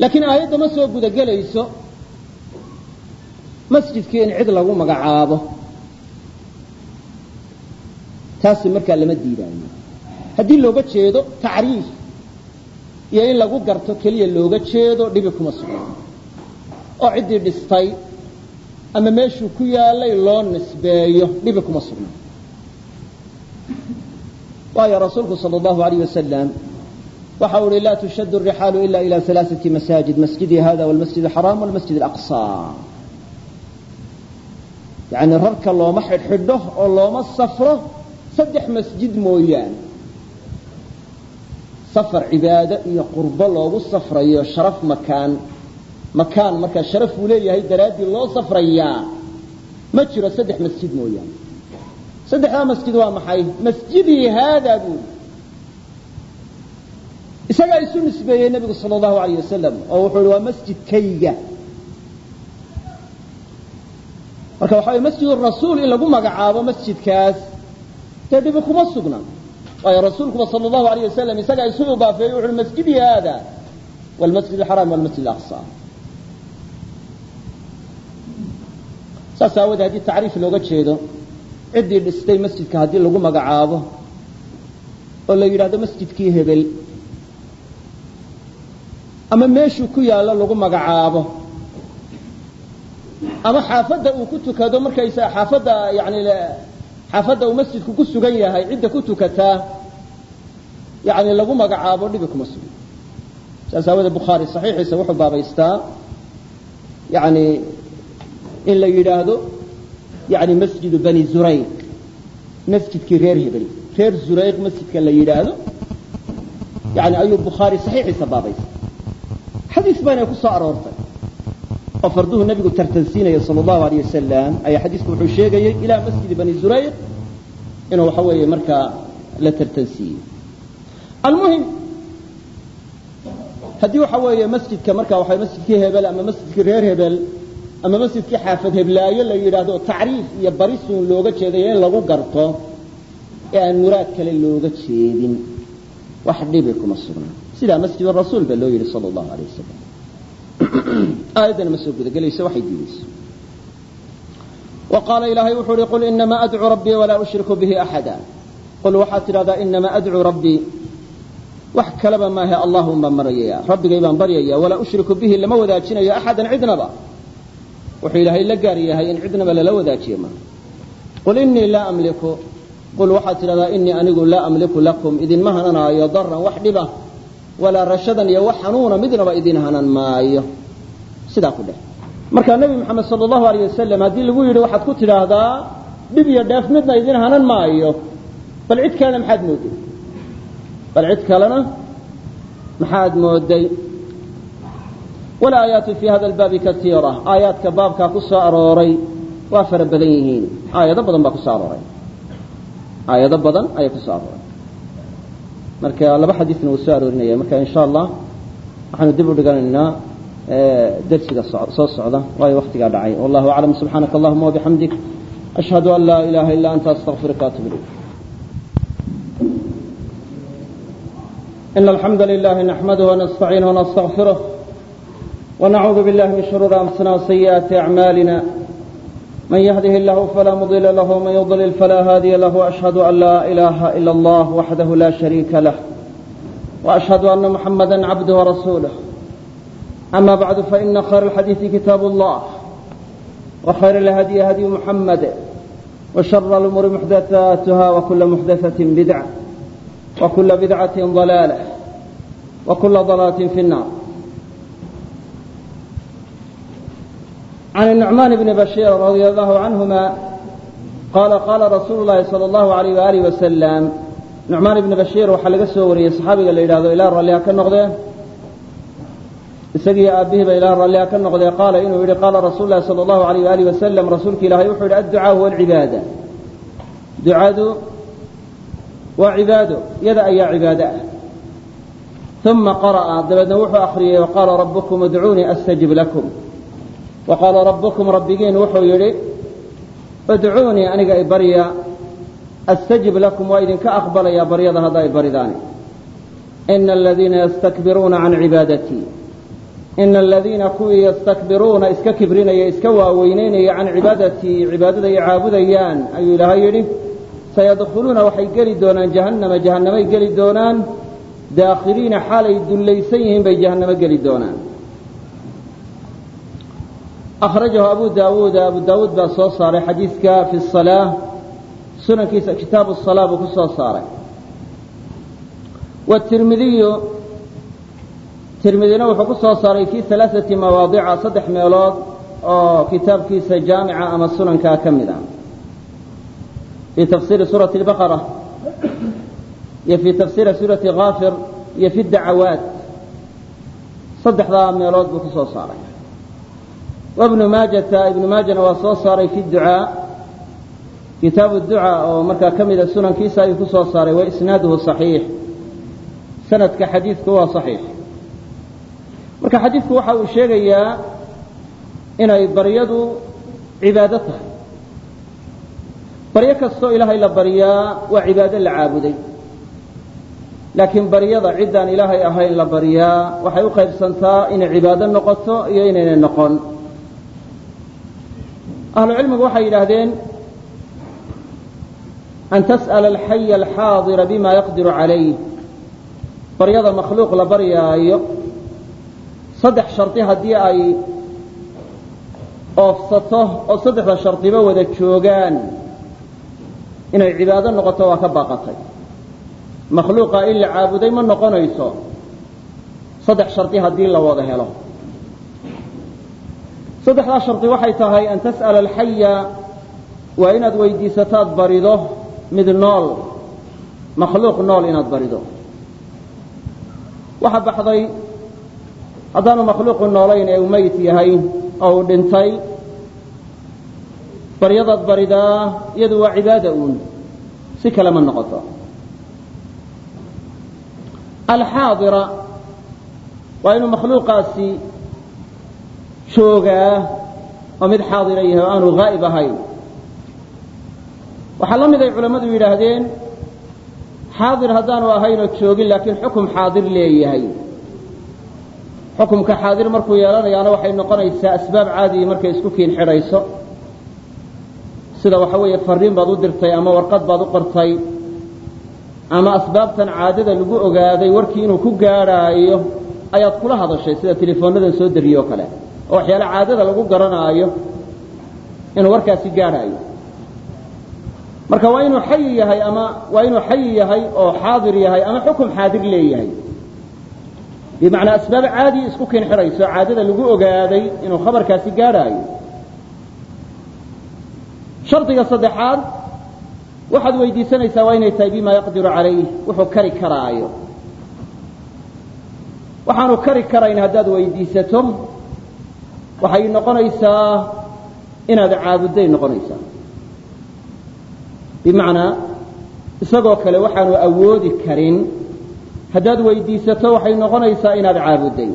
laakiin aayadda ma soo gudagelayso masjidkii in cid lagu magacaabo. Taasi markaa lama diidaayo haddii looga jeedo tacriif iyo in lagu garto keliya looga jeedo dhibi kuma sugna oo ciddii dhistay ama meeshuu ku yaalay loo nisbeeyo dhibi kuma sugna waayo rasuulku sal allahu alayh wasalam waxa uu ihi laa tushadu الrixaalu ila ila alaaثati masaajid masjidi hada wاlmasjid اxaraam wاlmasjid اlaqصى yani rarka looma xidhxidho oo looma safro saddex masjid mooyaane safar cibaado iyo qurbo loogu safrayo sharaf makaan. Makaan markaa sharaf uu leeyahay daraaddii loo safrayaa. Ma jiro saddex masjid mooyaane. Saddexdaa masjid waa maxay? Masjidii haadaa buuri isagaa isu nisbeeyey nebigu sala allahu alayh wasalam oo wuxuu ihi waa masjidkayga. Marka waxa way masjid rasuul in lagu magacaabo masjidkaas dee dhibi kuma sugna waayo rasuulkuba sala allahu alayh wasalam isagaa isu idaafeeyey wuxu uhi masjidii haada waalmasjid alxaraam waalmasjid alaqsa. Saas aawoodee haddii tacriif looga jeedo ciddii dhistay masjidka haddii lagu magacaabo oo la yidhahdo masjidkii hebel ama meeshuu ku yaallo lagu magacaabo ama xaafadda uu ku tukado markaysa xaafadda yani xaafadda uu masjidku ku sugan yahay cidda ku tukataa yani lagu magacaabo dhibi kuma sugan saas aawoodee bukhaari saxiixiisa wuxuu baabaystaa yani in la yidhaahdo yani masjidu bani zurayq masjidkii reer hebel reer zurayq masjidka la yidhaahdo yani ayuu bukhaari saxiixiisa baabaysa xadiis baynay ku soo aroortay oo farduhu nebigu tartansiinaya sala allahu alayh wasalam ayaa xadiisku wuxuu sheegayey ilaa masjidi bani zurayq inuu waxa weeye markaa la tartansiiyey. Almuhim haddii waxa weeye masjidka marka waxa masjidkii hebel ama masjidkii reer hebel ama masjidkii xaafad heblaayo la yidhaahdo tacriif iyo barisuun looga jeedayo in lagu garto ee aan muraad kale looga jeedin wax dhibi kuma sugna. Sidaa masjid rasuul baa loo yidhi sala allahu alayh wasalam aayaddana ma soo gudagelayso waxay diidayso wa qaala ilaahay wuxuu uhi qul inamaa adcuu rabbii walaa ushriku bihi axada. Qul waxaad tidhahdaa inamaa adcuu rabbii. Wax kaleba maahe allahun baan baryaya rabbigay baan baryaya walaa ushriku bihi lama wadaajinayo axadan cidnaba. Wuxuu ilaahay la gaar yahay in cidnaba lala wadaajiyo ma. Qul inii laa amliku. Qul waxaad tidhahdaa inii anigu laa amliku lakum idinma hananaayo daran wax dhiba walaa rashadan iyo wax xanuuna midnaba idin hanan maayo. Sidaa ku dheh markaa nebi moxamed sala allahu alayh wasalam haddii lagu yidhi waxaad ku tidhaahdaa dhib iyo dheef midna idin hanan maayo. Bal cid kalena maxaad mooday? Bal cid kalena maxaad mooday? Walaayaatu fi hada albaabi kaiira aayaadka baabkaa ku arooray waa fara badan yihiin. Aayado badan baa ku soo arooray. Aayado badan ayaa ku soo arooray marka laba xadiisna wuu soo aroorinaya marka in sha allah waxaanu dib u dhiganaynaa dersiga soo socda waayo waktigaa dhacay wallahu aclam subxaanaka allahuma wabixamdik ashhadu an laa ilaha illa anta astaqfiruka atub ilayk إن الحمد لله نحمده ونستعينه ونستغفره ونعوذ بالله من شرور أنفسنا وسيئات أعمالنا من يهده الله فلا مضل له ومن يضلل فلا هادي له واشهد ان لا اله الا الله وحده لا شريك له واشهد ان محمدا عبده ورسوله اما بعد فان خير الحديث كتاب الله وخير الهدي هدي محمد وشر الامور محدثاتها وكل محدثه بدعه وكل بدعه ضلاله وكل ضلاله في النار عن النعمان بن بشير رضي الله عنهما قال قال رسول الله صلى الله عليه وآله وسلم نعمان بن بشير waxaa laga soo wariyey صxaabiga la yidhahdo ilaa ralliha ka noqdee isagii aabihiiba ilaa ralliha ka noqdee qaala inuu yihi qaala rasuul lahi salى الlahu عalيه وآله وسلم rasuulka ilaahay wuxuu yihi adducaa huwa alcibaada ducadu waa cibaado yada ayaa cibaado ah uma qara'a dabeedna wuxuu akhriyey waqaala rabbukum idcuunii astajib lakum waqaala rabbukum rabbigiin wuxuu yidhi idcuunii aniga i barya astajib lakum waa idinka aqbalayaa baryada hadda ay baridaani ina aladiina yastakbiruuna can cibaadatii ina aladiina kuwii yastakbiruuna iska kibrinaya iska waaweyneynaya can cibaadatii cibaadada ay caabudayaan ayuu ilaahay yidhi sayadkhuluuna waxay geli doonaan jahannama jahannamay geli doonaan daakhiliina xaalay dullaysan yihiin bay jahannamo geli doonaan akhrajahu abu daawuud abu daawuud baa soo saaray xadiidka fi salaa sunankiisa kitaabu salaa buu ku soo saaray watirmidiyu tirmidina wuxuu ku soo saaray fii alaaati mawaadica saddex meelood oo kitaabkiisa jaamica ama sunankaa ka mid ah fii tafsiiri suurati baqara iyo fii tafsiiri suurati kaafir iyo fi dacawaat saddexdaa meelood buu ku soo saaray wabnu maajata ibnu maajana waa soo saaray fi ducaa kitaabu ducaa oo markaa ka mida sunankiisa ayuu ku saaray wa isnaaduhu صaxiix sanadka xadiidku waa صaxiix marka xadiidku waxa uu sheegayaa inay baryadu cibaado tahay baryo kastoo ilaahay la baryaa waa cibaado la caabuday laakiin baryada ciddaan ilaahay ahayn la baryaa waxay u qaybsantaa inay cibaado noqoto iyo inaynay noqon ahlucilmigu waxay yidhaahdeen an tas'ala alxaya alxaadira bima yaqdiru calayh baryada makhluuq la baryaayo saddex shardi haddii ay oofsato oo saddexda shardiba wada joogaan inay cibaado noqoto waa ka baaqatay. Makhluuqa in la caabuday ma noqonayso saddex shardi haddii la wada helo saddexdaa shardi waxay tahay an tas'ala alxaya waa inaad weydiisataad barido mid nool makhluuq nool inaad barido. Waxa baxday haddaanu makhluuqu noolayn ee uu meyd yahay oo uu dhintay baryadaad baridaa iyadu waa cibaada uun si kale ma noqoto. Alxaadira waa inuu makhluuqaasi joogaa oo mid xaadira yahay oo aanu haa'ib ahayn. Waxaa la mid ay culammadu yidhaahdeen xaadir haddaanu ahaynoo joogin laakiin xukum xaadir leeyahay. Xukumka xaadir markuu yeelanayaana waxay noqonaysaa asbaab caadii markay isku kiin xidhayso. Sida waxa weeye farriin baad u dirtay ama warqad baad u qortay ama asbaabtan caadada lagu ogaaday warkii inuu ku gaadhaayo ayaad kula hadashay sida telefoonnadan soo dariyo o kale oo waxyaale caadada lagu garanaayo inuu warkaasi gaadhaayo marka waa inuu xayi yahay ama waa inuu xayi yahay oo xaadir yahay ama xukum xaadir leeyahay. Bimacnaa asbaab caadiya isku kiin xidhayso caadada lagu ogaaday inuu khabarkaasi gaadhaayo shardiga saddexaad waxaad weydiisanaysaa waa inay tahay bima yaqdiru calayh wuxuu kari karaayo. Waxaanu kari karayn haddaad weydiisato waxay noqonaysaa inaad caabudday noqonaysaa. Bimacnaa isagoo kale waxaanu awoodi karin haddaad weydiisato waxay noqonaysaa inaad caabudday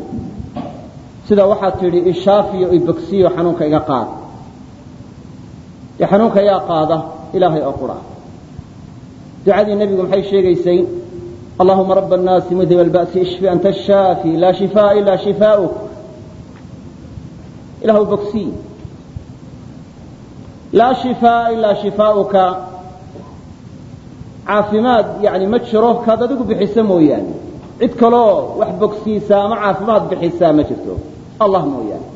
sida waxaad tidhi ishaafiyo ibogsiyo xanuunka iga qaad. Dee xanuunka yaa qaada ilaahay oo qura. Ducadii nebigu maxay sheegaysay? Allahuma raba annaasi mudhib alba'si ishfi anta shaafi laa shifaa ilaa shifaa'uk ilahu bogsii laa shifaaءa ilaa shifaauka caafimaad yani ma jiro kaad adigu bixisa mooyaane. Cid kaloo wax bogsiisa ama caafimaad bixisaa ma jirto. Allah mooyaane.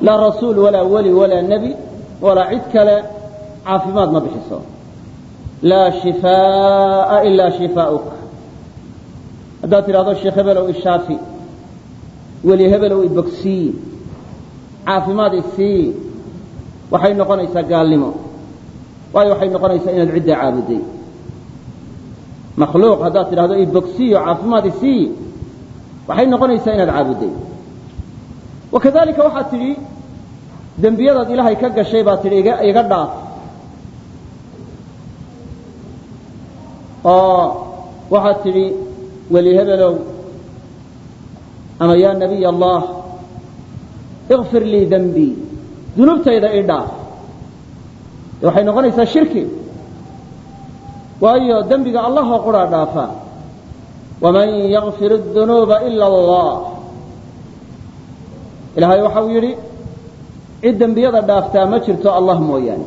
Laa rasuul walaa weli walaa nebi walaa cid kale caafimaad ma bixiso. Laa shifaaءa ilaa shifaa'uk haddaad tidhahdo sheekh hebelow ishaafi weli hebelow ibogsii caafimaad isii waxay noqonaysaa gaalnimo waayo waxay noqonaysaa inaad cidda caabuday. Makhluuq haddaad tidhahdo ibogsiyo caafimaad isii waxay noqonaysaa inaad caabuday. Wakadalika waxaad tidhi dembiyadaad ilaahay ka gashay baad tidhi iga dhaaf. Oo waxaad tidhi weli hebelow ama yaa nabiy allah ikfir lii dembii dunuubtayda ii dhaaf. Waxay noqonaysaa shirki. Waayo dembiga allahoo quraa dhaafa. Waman yakfir الdunuuba ila allah. Ilaahay waxau yidhi cid dembiyada dhaaftaa ma jirto allah mooyaane.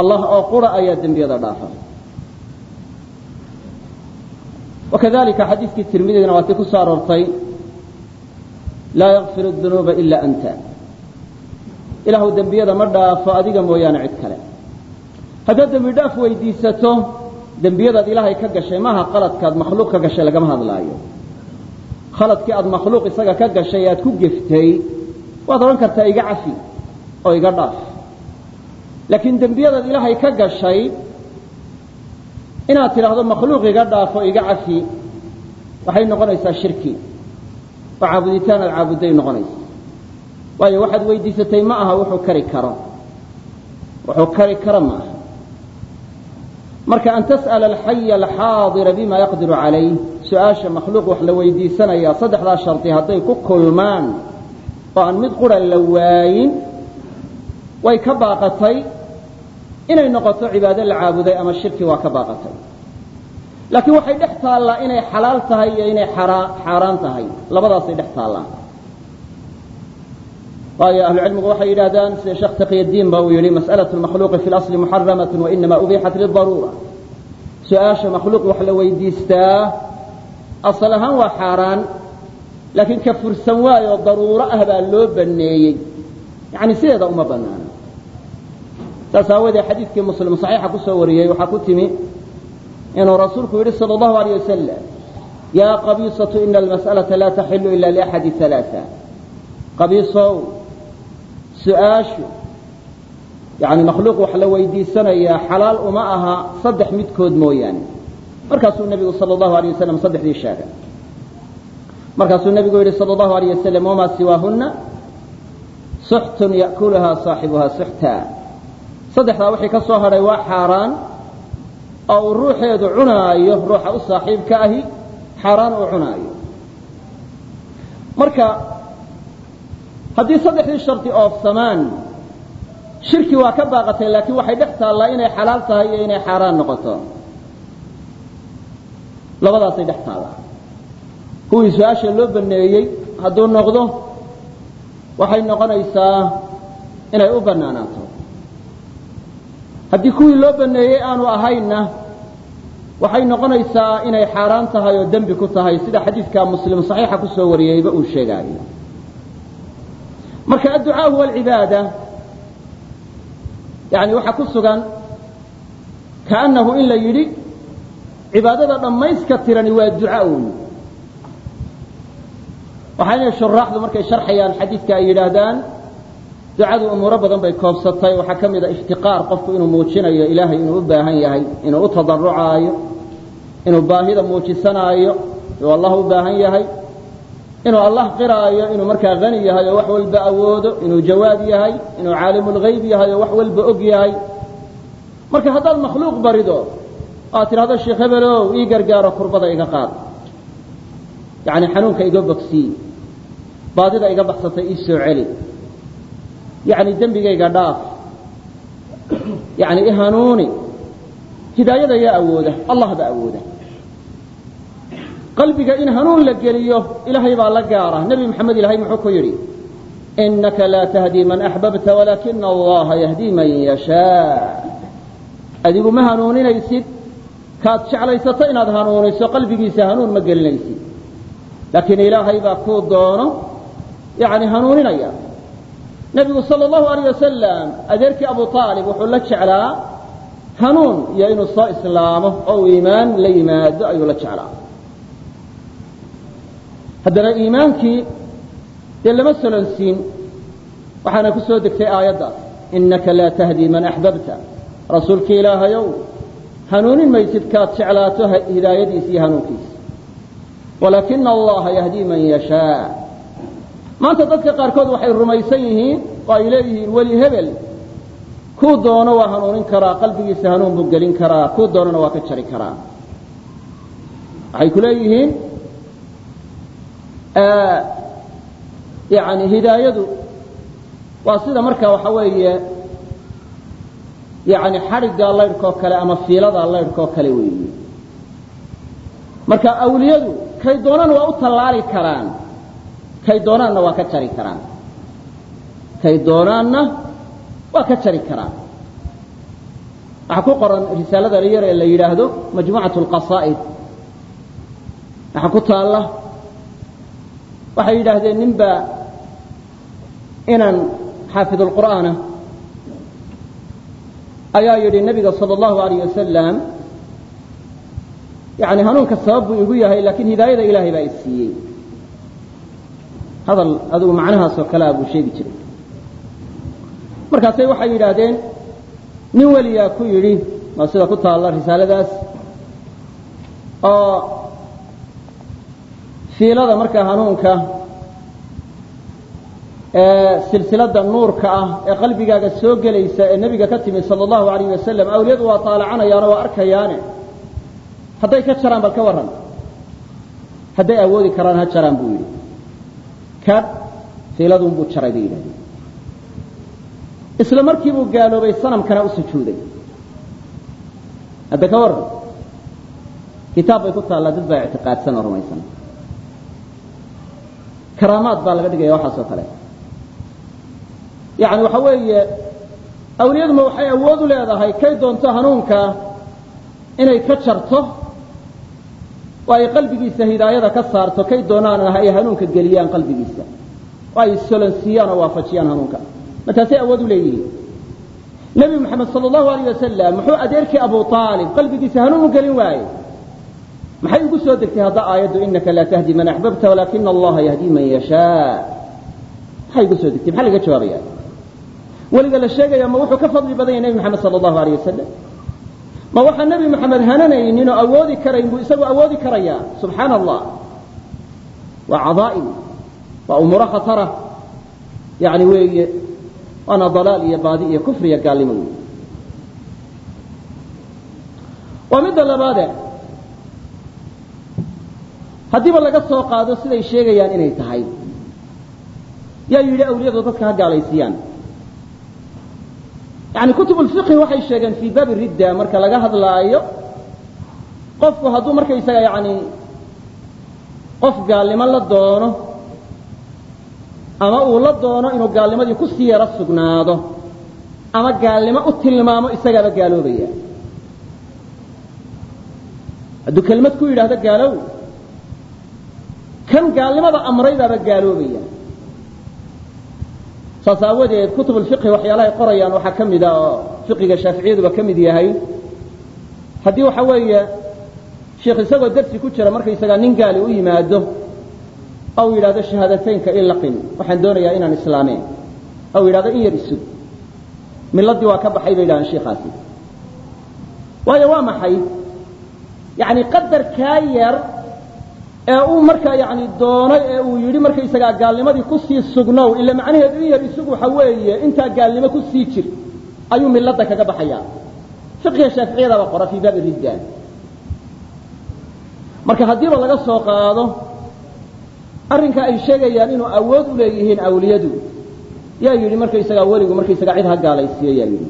Allah oo qura ayaa dembiyada dhaafa wakadalika xadiiskii tirmidina waa tii ku soo aroortay laa yakfir الdunuuba ila anta ilaahu dembiyada ma dhaafo adiga mooyaane cid kale haddaad dembi dhaaf weydiisato dembiyadaad ilaahay ka gashay maaha qaladkaad makhluuq ka gashay lagama hadlaayo khaladkii aad makhluuq isaga ka gashay aad ku geftay waad odhan kartaa iga cafi oo iga dhaaf laakiin dembiyadaad ilaahay ka gashay inaad tidhaahdo makhluuq iga dhaaf oo iga cafi waxay noqonaysaa shirki. Oo caabuditaan aad noqonaysa. Waayo waxaad weydiisatay ma aha wuxuu kari karo. Wuxuu kari karo ma aha. Marka an tas'ala alxaya alxaadira bima yaqdiru calayh su'aasha makhluuq wax la weydiisanayaa saddexdaa shardi hadday ku kulmaan oo aan mid qura la waayin way ka baaqatay inay noqoto cibaado la caabuday ama shirki waa ka baaqatay laakiin waxay dhex taallaa inay xalaal tahay iyo inay xaaraan tahay labadaasay dhex taallaa waayo ahlucilmigu waxay yidhahdaan sida sheekh taqiyadiin ba uu yidhi mas'alaة اmakhluuqi fi اlasli muxaramaة wainama ubixat lidaruura su-aasha makhluuq wax la weydiistaa asal ahaan waa xaaraan laakiin ka fursan waayo daruuro ah baa loo baneeyey yani sideeda uma banaana saas aawadee xadiidkii muslim saxiixa ku soo wariyey waxaa ku timi inuu rasuulku yidhi sala allahu alayh wasalam yaa qabiisatu ina almas'alata laa taxilu ila liaxadi alaaa qabiisow su'aashu yani makhluuq wax la weydiisanayaa xalaal uma aha saddex midkood mooyaane. Markaasuu nebigu sala allahu alayh wasalam saddexdii sheegay. Markaasuu nebigu yidhi sala allahu alayh wasalam wamaa siwaahunna? Suxtun ya'kuluhaa saaxibuhaa suxta saddexdaa wixii ka soo hadhay waa xaaraan oo uu ruuxeedu cunaayo ruuxa u saaxiibka ahi xaaraan uu cunaayo. Marka haddii saddexdii shardi oofsamaan shirki waa ka baaqatay laakiin waxay dhex taallaa inay xalaal tahay iyo inay xaaraan noqoto. Labadaasay dhex taallaa. Kuwii su'aasha loo baneeyey hadduu noqdo waxay noqonaysaa inay u banaanaato haddii kuwii loo baneeyey aanu ahaynna waxay noqonaysaa inay xaaraan tahay oo dembi ku tahay sida xadiidka muslim saxiixa ku soo wariyeyba uu sheegaayo. Marka adducaa huwa alcibaada waxaa ku sugan kaanahu in la yidhi cibaadada dhammayska tirani waa duca un waxayna shuraaxdu markay sharxayaan xadiidka ay yidhaahdaan ducadu umuuro badan bay koobsatay. Waxaa ka mid a iftiqaar qofku inuu muujinayo ilaahay inuu u baahan yahay inuu u tadarucaayo inuu baahida muujisanaayo inuu allah u baahan yahay inuu allah qiraayo inuu markaa hani yahay oo wax walba awoodo inuu jawaad yahay inuu caalimulgayb yahay oo wax walba og yahay. Marka haddaad makhluuq barido aad tidhahdo sheekh hebelow ii gargaaro kurbada iga qaad. Yacni xanuunka iga bogsii baadida iga baxsatay ii soo celi yacni dembigayga dhaaf. Yacni i hanuuni hidaayada yaa awooda. Allah baa awooda. Qalbiga in hanuun la geliyo ilaahay baa la gaara. Nebi maxamed ilaahay muxuu ku yidhi inaka laa tahdii man axbabta walaakina allaha yahdii man yashaa. Adigu ma hanuuninaysid. Kaad jeclaysato inaad hanuuniso qalbigiisa hanuun ma gelinaysid. Laakiin ilaahay baa kuu doono yani hanuuninaya nebigu sal allahu alayh wasalam adeerkii abu aalib wuxuu la jeclaa hanuun iyo inuu soo islaamo oo uu iimaan la yimaado ayuu la jeclaa. Haddana iimaankii dee lama solonsiin waxaana ku soo degtay aayaddaas inaka laa tahdii man axbabta rasuulki ilaahayow hanuunin maysid kaad jeclaato hidaayadiisa iyo hanuunkiisa walaakina allaha yahdii man yashaa maanta dadka qaarkood waxay rumaysan yihiin oo ay leeyihiin weli hebel. Kuu doono waa hanuunin karaa qalbigiisa hanuun buu gelin karaa kuu doonona waa ka jari karaa. Waxay ku leeyihiin yani hidaayadu waa sida marka waxa weeye yani xadhiggaa laydhkoo kale ama fiiladaa laydhkoo kale weeye. Marka awliyadu kay doonaan waa u tallaali karaan kay doonaanna waa ka jari karaan. Kay doonaanna waa ka jari karaan. Waxaa ku qoran risaalada yar ee la yidhaahdo majmuucat alqasaa'id waxaa ku taalla waxay yidhaahdeen ninbaa inan xaafid alqur'aana ayaa yidhi nebiga sala allahu alayh wasalam yani hanuunka sabab buu igu yahay laakiin hidaayada ilaahay baa i siiyey hadal adigu macnahaasoo kalea buu sheegi jiray. Markaasay waxay yidhaahdeen nin weliyaa ku yidhi waa sida ku taalla risaaladaas oo fiilada markaa hanuunka ee silsilada nuurka ah ee qalbigaaga soo gelaysa ee nebiga ka timid sala allahu alayh wasalam awliyadu waa taalacanayaan oo waa arkayaane. Hadday ka jaraan bal ka warran. Hadday awoodi karaan ha jaraan buu yidhi kadh fiiladun buu jaray bay yidhahdeen. Isla markii buu gaaloobay sanamkana u sujuuday. Hadda ka warran. Kitaab bay ku taallaa dad baa ictiqaadsan oo rumaysan. Karaamaad baa laga dhigaya waxaas oo kale. Yani waxa weeye awliyaduma waxay awood u leedahay kay doonto hanuunka inay ka jarto oo ay qalbigiisa hidaayada ka saarto kay doonaana ay hanuunka geliyaan qalbigiisa. Oo ay solonsiiyaan oo waafajiyaan hanuunka. Markaasay awood u leeyihiin. Nebi moxamed sal allahu alayh wasalam muxuu adeerkii abu aalib qalbigiisa hanuun u gelin waaye. Maxay ugu soo degtay hadda aayaddu inaka laa tahdi man axbabta walaakina allaha yahdii man yashaa. Maxay ugu soo degtay? Maxaa laga jawaabaya? Weliga la sheegaya ma wuxuu ka fadli badan yahay nebi moxamed sala allahu alayh wasalam ma waxaa nebi moxamed hananaynin oo awoodi karayn buu isagu awoodi karayaa. Subxaana allah waa cadaa'im. Waa umuuro khatara yani weeye waana dalaal iyo baadi iyo kufri iyo gaalnimo. Wey waa midda labaade. Haddiiba laga soo qaado siday sheegayaan inay tahay. Yaa yidhi awliyadu dadka ha gaalaysiiyaan yani kutub lfiqhi waxay sheegeen fii baabi ridda marka laga hadlaayo qofku hadduu markaysaga yani qof gaalnimo la doono ama uu la doono inuu gaalnimadii ku sii sugnaado ama gaalnimo u tilmaamo isagaaba gaaloobaya hadduu kelmad ku yidhaahdo gaalow kan gaalnimada amray baaba gaaloobaya saas aawadeed kutub lfiqhi waxyaalahay qorayaan waxaa ka mida oo fiqiga shaaficiyaduba ka mid yahay. Haddii waxa weeye sheikh isagoo darsi ku jira markaysagaa nin gaali u yimaado ou yidhahdo shahaadateynka ilaqin waxaan doonayaa inaan islaameen. Ou yidhahdo in yar isug. Miladii waa ka baxay bay yidhahdeen shiikaasi waayo waa maxay? Yani qadarkaa yar ee uu markaa yani doonay ee uu yidhi markaysagaa gaalnimadii ku sii sugnow ila macnaheedu in yar isug waxa weeye intaa gaalnimo ku sii jir ayuu milada kaga baxaya fiqiga shaaficiyadaaba qora fii baabi ridda. Marka haddiiba laga soo qaado arrinka ay sheegayaan inuu awood u leeyihiin awliyadu. Yaa yidhi markaysagaa weligu markaysagaa cid ha gaalaysiiyo yaa yidhi.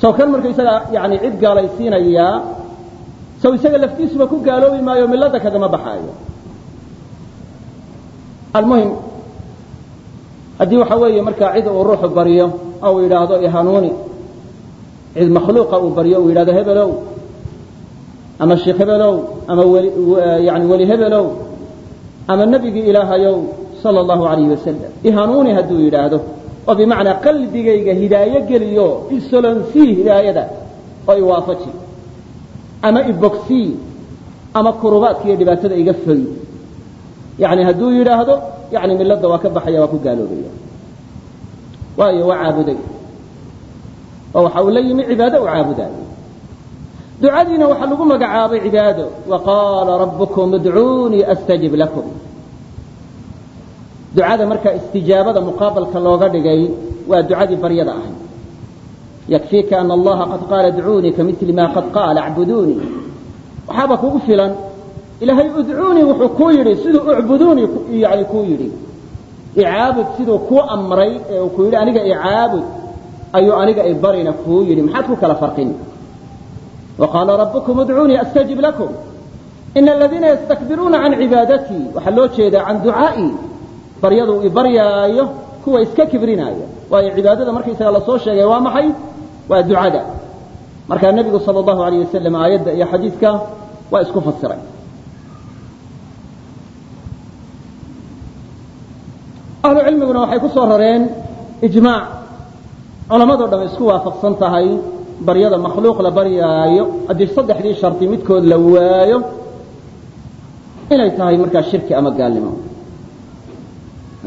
Sow kan markaysagaa yani cid gaalaysiinayaa sow isaga laftiisuba ku gaaloobi maayo milada kagama baxaayo. Almuhim haddii waxa weeye markaa cid uu ruuxu baryo ou yidhaahdo ihanuuni cid makhluuqa uu baryo uu yidhahdo hebelow ama sheikh hebelow ama yani weli hebelow ama nebigii ilaahayow sala allahu alayhi wasalam ihanuuni hadduu yidhaahdo oo bimacnaa qalbigayga hidaayo geliyo isolonsii hidaayada oo iwaafaji ama ibogsii ama kurubaadka iyo dhibaatada iga foy yani hadduu yidhaahdo yani milada waa ka baxaya waa ku gaaloobaya waayo waa caabuday. Oo waxa uu la yimi cibaado u caabudaayo ducadiina waxaa lagu magacaabay cibaado. Wa qaala rabbukum idcuunii astajib lakum. Ducada markaa istijaabada muqaabalka looga dhigay waa ducadii baryada ahayd yakfiika ana allaha qad qaala dcuunii ka mili maa qad qaala acbuduunii waxaaba kugu filan ilaahay udcuunii wuxuu kuu yidhi siduu ucbuduunii yani kuu yidhi icaabud siduu kuu amray ee uu ku yidhi aniga icaabud ayuu aniga ibarina kuu yidhi maxaad ku kala farin wa qaala rabbukum udcuunii astajib lakum ina aladiina yastakbiruuna can cibaadatii waxaa loo jeedaa can ducaa'ii baryaduu ibaryaayo kuwa iska kibrinaayo waayo cibaadada markaysaga la soo sheegay waa maxay waa ducada markaa nebigu salى الlahu عalيه wasalam aayadda iyo xadiidka waa isku fasiray ahlu cilmiguna waxay ku soo rareen iجmaac culamadoo dham isku waafaqsan tahay baryada makhluuq la baryaayo haddii saddexdii shardi midkood la waayo inay tahay markaa shirki ama gaalnimo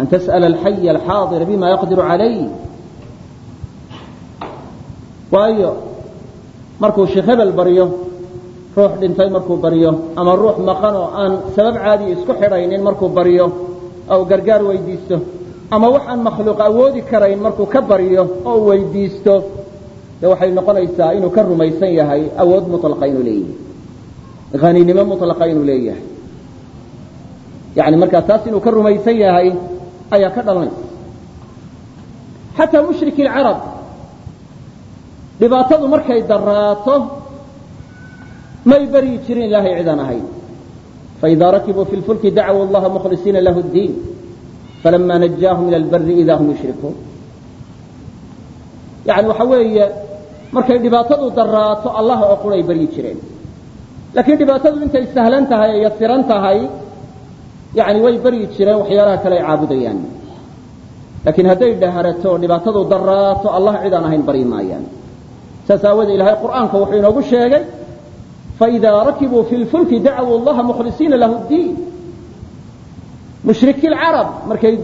an tas'ala alxaya alxaadira bima yaqdiru calayh waayo markuu sheekh hebel baryo ruux dhintay markuu baryo ama ruux maqan oo aan sabab caadiya isku xidhaynin markuu baryo oo gargaar weydiisto ama waxaan makhluuq awoodi karayn markuu ka baryo oo weydiisto de waxay noqonaysaa inuu ka rumaysan yahay awood mulaqa inuu leeyahay haninimo mulaqa inuu leeyahay. Yani markaa taas inuu ka rumaysan yahay ayaa ka dhalanaysa xataa mushriki lcarab dhibaatadu markay daraato may baryi jirin ilaahay cidaan ahayn faإida rakibuu fi lfulki dacwuu اllaha mkhlisiina lahu اdiin falama najaahum ila اlbari ida hum yushrikuun yani waxa weeye markay dhibaatadu daraato allah oo quray baryi jireen laakiin dhibaatadu intay sahlan tahay ee yasiran tahay yani way baryi jireen waxyaalaha kale ay caabudayaan laakiin hadday dhaharato dhibaatadu daraato allah cid aan ahayn baryi maayaan saas aawoodee ilahay qur'aanka wuxuu inoogu sheegay faidaa rakibuu fi lfulki dacwuu allaha mukhlisiina lahu ddiin mushriki lcarab markay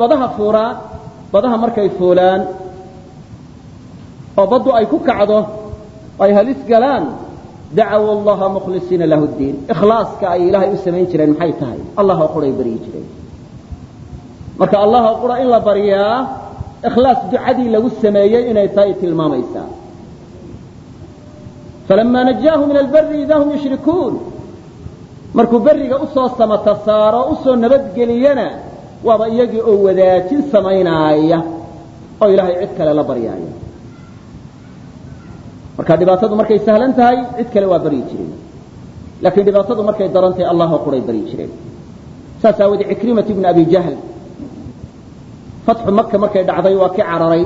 badaha fuulaan badaha markay fuulaan oo baddu ay ku kacdo ay halis galaan dacwuu allaha mukhlisiina lahu ddiin ikhlaaska ay ilaahay u samayn jireen maxay tahay? Allah quray baryi jireen. Marka allah qura in la baryaa ikhlaas ducadii lagu sameeyey inay tahay tilmaamaysaa falama najaahum ila albari ida hum yushrikuun markuu beriga u soo samata saaro u soo nabadgeliyana waaba iyagii oo wadaajin samaynaaya oo ilaahay cid kale la baryaaya marka dhibaatadu markay sahlan tahay cid kale waa baryi jireen laakiin dhibaatadu markay daran tahay allah oo quray baryi jireen saas aawoodee cikrimat ibn abi jahl fatxu maka markay dhacday waa ki cararay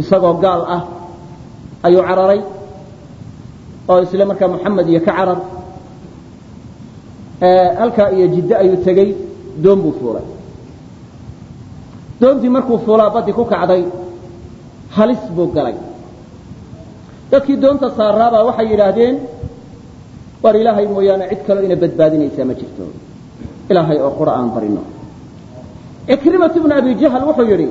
isagoo gaal ah ayuu cararay oo isle markaa muxamed iyo ka carar halkaa iyo jiddo ayuu tegey doon buu fuulay. Doontii markuu fuulaa baddi ku kacday halis buu galay. Dadkii doonta saaraabaa waxay yidhaahdeen waar ilaahay mooyaane cid kaloo ina badbaadinaysaa ma jirto. Ilaahay oo qura aan barino. Cikrimat ibnu abi jahl wuxuu yidhi